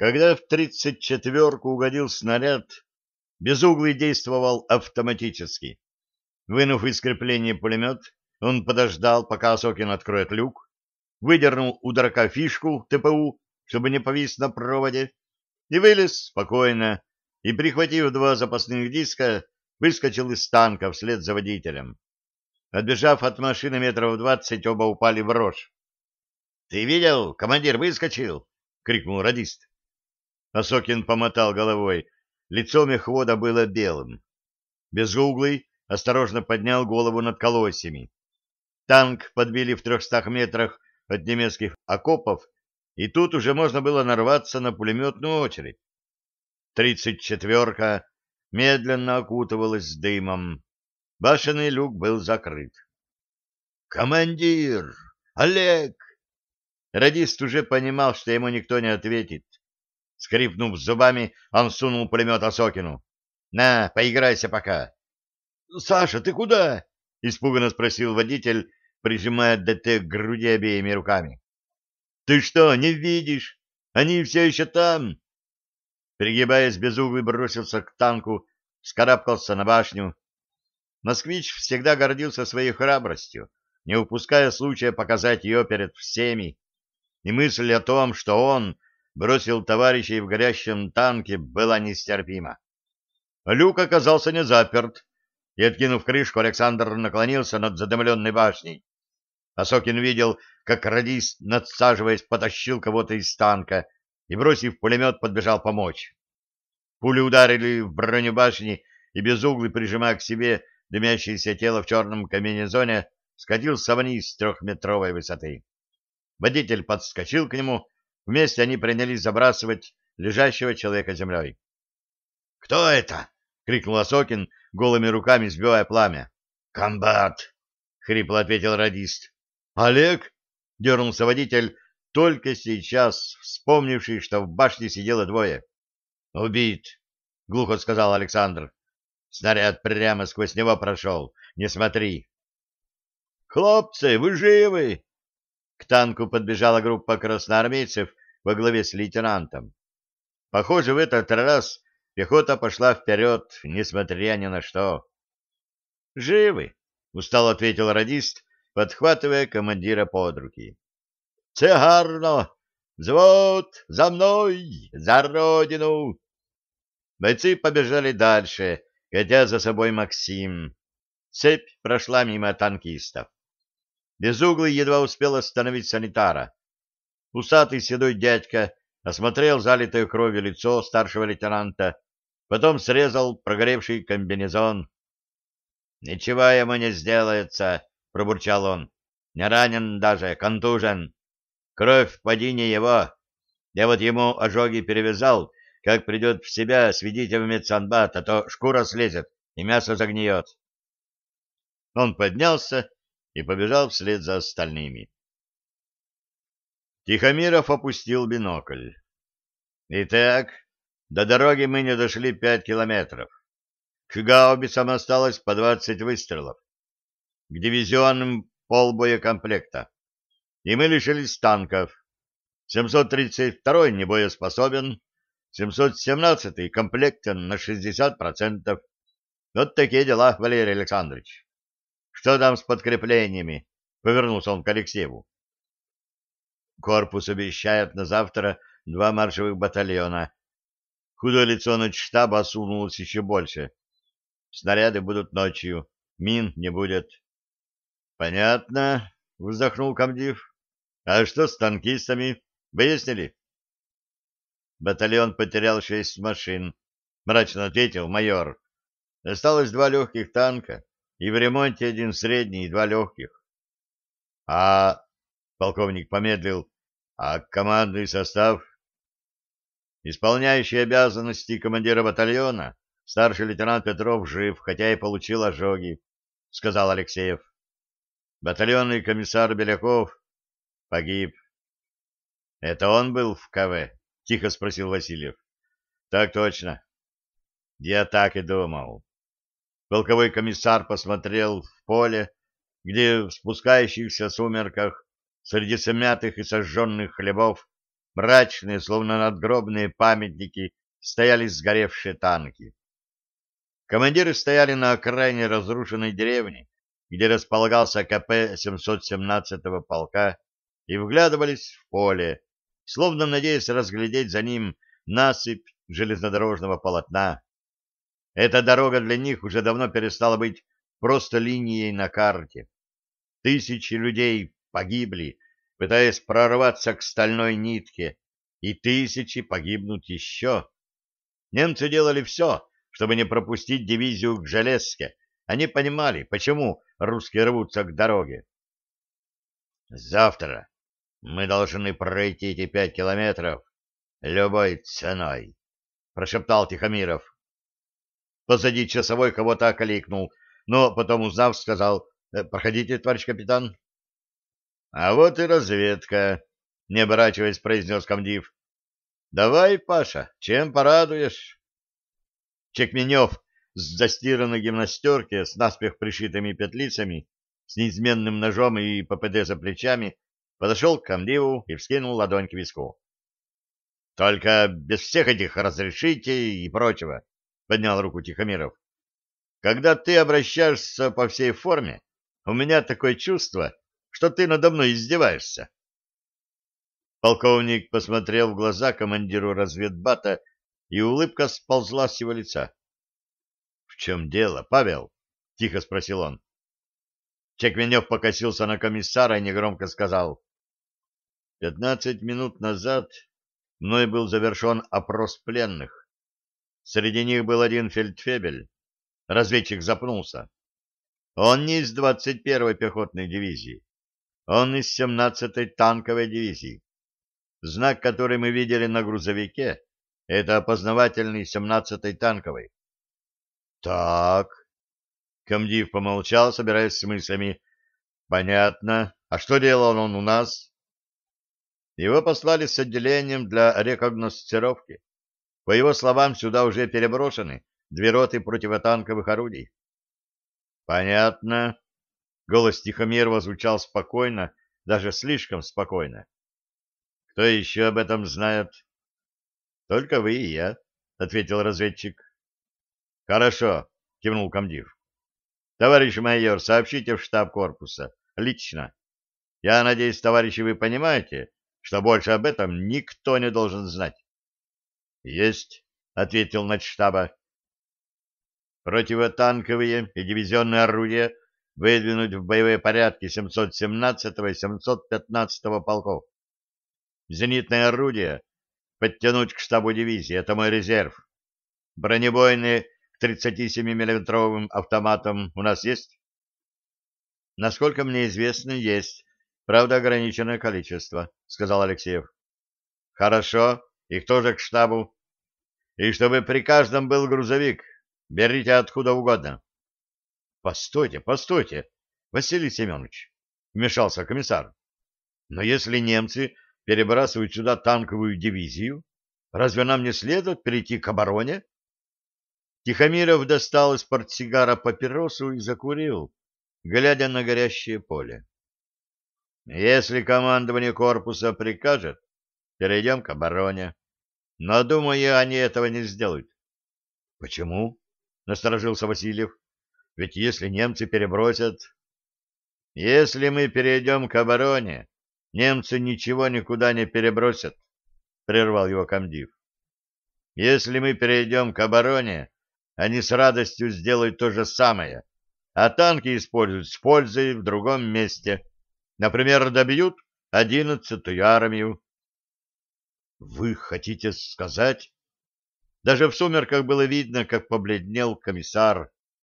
Когда в тридцать четверку угодил снаряд, Безуглый действовал автоматически. Вынув из крепления пулемет, он подождал, пока Осокин откроет люк, выдернул у дурака фишку ТПУ, чтобы не повис на проводе, и вылез спокойно, и, прихватив два запасных диска, выскочил из танка вслед за водителем. Отбежав от машины метров двадцать, оба упали в рожь. — Ты видел? Командир выскочил! — крикнул радист. Осокин помотал головой. Лицо мехвода было белым. Безуглый осторожно поднял голову над колосьями. Танк подбили в трехстах метрах от немецких окопов, и тут уже можно было нарваться на пулеметную очередь. Тридцать четверка медленно окутывалась дымом. Башенный люк был закрыт. «Командир! Олег!» Радист уже понимал, что ему никто не ответит. Скрипнув зубами, он сунул пулемет Осокину. «На, поиграйся пока». «Саша, ты куда?» — испуганно спросил водитель, прижимая ДТ к груди обеими руками. «Ты что, не видишь? Они все еще там!» Пригибаясь, безуглый бросился к танку, скарабкался на башню. Москвич всегда гордился своей храбростью, не упуская случая показать ее перед всеми, и мысль о том, что он бросил товарищей в горящем танке, была нестерпима. Люк оказался не заперт, и, откинув крышку, Александр наклонился над задымленной башней. Осокин видел, как радист, надсаживаясь, потащил кого-то из танка и, бросив пулемет, подбежал помочь. Пули ударили в броню башни, и безуглый, прижимая к себе дымящееся тело в черном комбинезоне, скатился вниз с трехметровой высоты. Водитель подскочил к нему Вместе они принялись забрасывать лежащего человека землей. — Кто это? — крикнул Осокин, голыми руками сбивая пламя. — Комбат! — хрипло ответил радист. — Олег? — дернулся водитель, только сейчас вспомнивший, что в башне сидело двое. — Убит! — глухо сказал Александр. Снаряд прямо сквозь него прошел. Не смотри. — Хлопцы, вы живы? К танку подбежала группа красноармейцев во главе с лейтенантом. Похоже, в этот раз пехота пошла вперед, несмотря ни на что. «Живы!» — устало ответил радист, подхватывая командира под руки. «Цегарно! Взвод! За мной! За родину!» Бойцы побежали дальше, хотя за собой Максим. Цепь прошла мимо танкистов. Безуглый едва успел остановить санитара. Усатый седой дядька осмотрел залитое кровью лицо старшего лейтенанта, потом срезал прогоревший комбинезон. — Ничего ему не сделается, — пробурчал он. — Не ранен даже, контужен. Кровь поди не его. Я вот ему ожоги перевязал. Как придет в себя, сведите в медсанбат, а то шкура слезет и мясо загниет. Он поднялся и побежал вслед за остальными. Тихомиров опустил бинокль. Итак, до дороги мы не дошли пять километров. К гаубицам осталось по двадцать выстрелов. К дивизионным полбоекомплекта. И мы лишились танков. 732-й не боеспособен, 717-й комплектен на 60%. Вот такие дела, Валерий Александрович. Что там с подкреплениями? Повернулся он к Алексееву. Корпус обещает на завтра два маршевых батальона. Худое лицо штаба осунулось еще больше. Снаряды будут ночью, мин не будет. — Понятно, — вздохнул комдив. — А что с танкистами? Выяснили? Батальон потерял шесть машин, — мрачно ответил майор. Осталось два легких танка, и в ремонте один средний и два легких. — А Полковник помедлил. А командный состав? Исполняющий обязанности командира батальона, старший лейтенант Петров жив, хотя и получил ожоги, сказал Алексеев. Батальонный комиссар Беляков погиб. Это он был в КВ? Тихо спросил Васильев. Так точно. Я так и думал. Полковой комиссар посмотрел в поле, где в спускающихся сумерках Среди смятых и сожженных хлебов Мрачные, словно надгробные памятники, стояли сгоревшие танки. Командиры стояли на окраине разрушенной деревни, где располагался КП 717-го полка, и вглядывались в поле, словно надеясь разглядеть за ним насыпь железнодорожного полотна. Эта дорога для них уже давно перестала быть просто линией на карте. Тысячи людей погибли, пытаясь прорваться к стальной нитке, и тысячи погибнут еще. Немцы делали все, чтобы не пропустить дивизию к Железке. Они понимали, почему русские рвутся к дороге. Завтра мы должны пройти эти пять километров любой ценой, — прошептал Тихомиров. Позади часовой кого-то окликнул, но потом, узнав, сказал, «Э, «Проходите, товарищ капитан». «А вот и разведка», — не оборачиваясь, произнес комдив. «Давай, Паша, чем порадуешь?» Чекменев с застиранной гимнастерки с наспех пришитыми петлицами, с неизменным ножом и ППД за плечами, подошел к комдиву и вскинул ладонь к виску. — Только без всех этих разрешите и прочего, — поднял руку Тихомиров. — Когда ты обращаешься по всей форме, у меня такое чувство, что ты надо мной издеваешься. Полковник посмотрел в глаза командиру разведбата, и улыбка сползла с его лица. — В чем дело, Павел? — тихо спросил он. Чекменев покосился на комиссара и негромко сказал. Пятнадцать минут назад мной был завершен опрос пленных. Среди них был один фельдфебель. Разведчик запнулся. Он не из 21-й пехотной дивизии. Он из 17-й танковой дивизии. Знак, который мы видели на грузовике, это опознавательный 17-й танковый. Так. Комдив помолчал, собираясь с мыслями. Понятно. А что делал он у нас? Его послали с отделением для рекогносцировки. По его словам, сюда уже переброшены две роты противотанковых орудий. Понятно. Голос Тихомирова звучал спокойно, даже слишком спокойно. Кто еще об этом знает? Только вы и я, ответил разведчик. Хорошо, кивнул комдив. Товарищ майор, сообщите в штаб корпуса. Лично. Я надеюсь, товарищи, вы понимаете, что больше об этом никто не должен знать. — Есть, — ответил начштаба. Противотанковые и дивизионные орудия выдвинуть в боевые порядки 717 и 715 полков. Зенитное орудие подтянуть к штабу дивизии, это мой резерв. Бронебойные к 37 миллиметровым автоматам у нас есть? Насколько мне известно, есть. Правда, ограниченное количество, — сказал Алексеев. — Хорошо. Их тоже к штабу. И чтобы при каждом был грузовик. Берите откуда угодно. — Постойте, постойте, Василий Семенович, — вмешался комиссар. — Но если немцы перебрасывают сюда танковую дивизию, разве нам не следует перейти к обороне? Тихомиров достал из портсигара папиросу и закурил, глядя на горящее поле. Если командование корпуса прикажет, перейдем к обороне. Но, думаю, они этого не сделают. — Почему? — насторожился Васильев. — Ведь если немцы перебросят... — Если мы перейдем к обороне, немцы ничего никуда не перебросят, — прервал его комдив. — Если мы перейдем к обороне, они с радостью сделают то же самое, а танки используют с пользой в другом месте. — Например, добьют одиннадцатую армию. Вы хотите сказать? Даже в сумерках было видно, как побледнел комиссар.